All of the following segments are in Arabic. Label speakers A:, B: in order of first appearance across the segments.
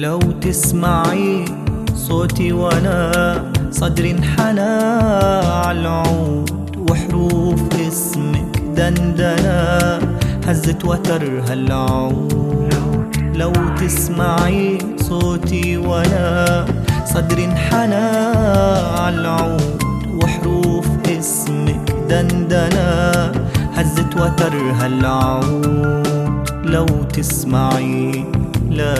A: لو تسمعي صوتي وأنا صدري انحنى عالعود وحروف اسمك دندنة هزت وتر هالعود لو تسمعي صوتي وأنا صدري انحنى عالعود وحروف اسمك دندنة هزت وتر هالعود لو تسمعي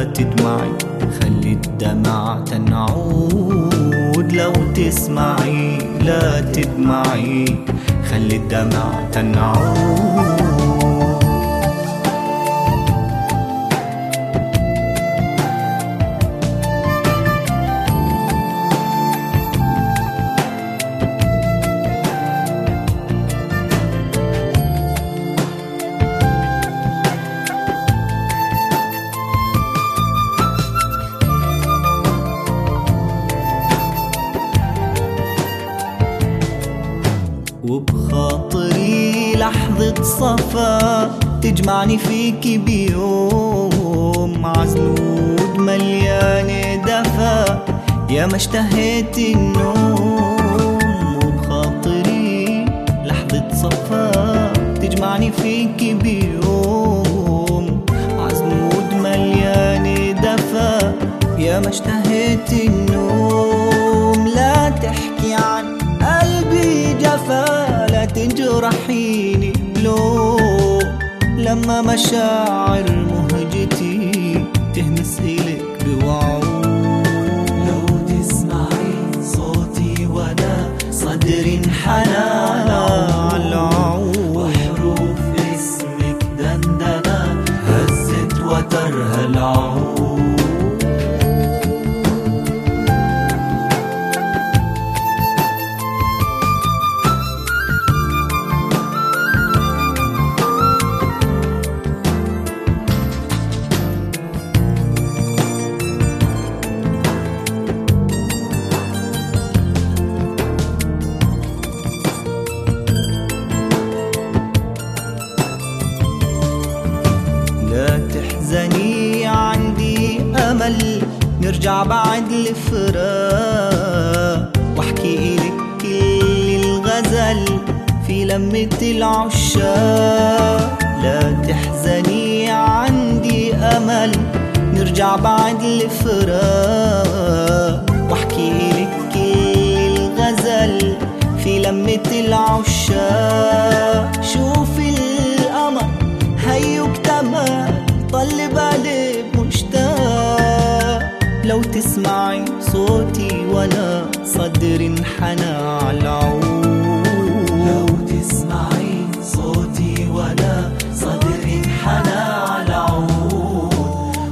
A: تدمعي خلي الدمع تنعود. لو تسمعي لا تدمعي خلي الدمع تنعود. وبخاطري لحظة صفا تجمعني فيكي بيوم. عزلود مليانة دفا يا ما اشتهيت النوم. وبخاطري لحظة صفا تجمعني فيكي بيوم. عزلود مليانة دفا يا ما اشتهيت النوم. لما مشاعر مهجتي بعد الفراق واحكي إلك كل الغزل في لمة العشاق. لا تحزني عندي أمل نرجع بعد الفراق. واحكي إلك كل الغزل في لمة العشاق. لو تسمعي صوتي وأنا صدري انحنى عالعود لو تسمعي صوتي صدري انحنى عالعود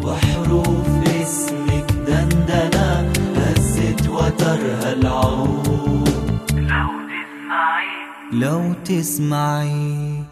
A: وحروف اسمك دندنة هزت وترها العود. لو تسمعي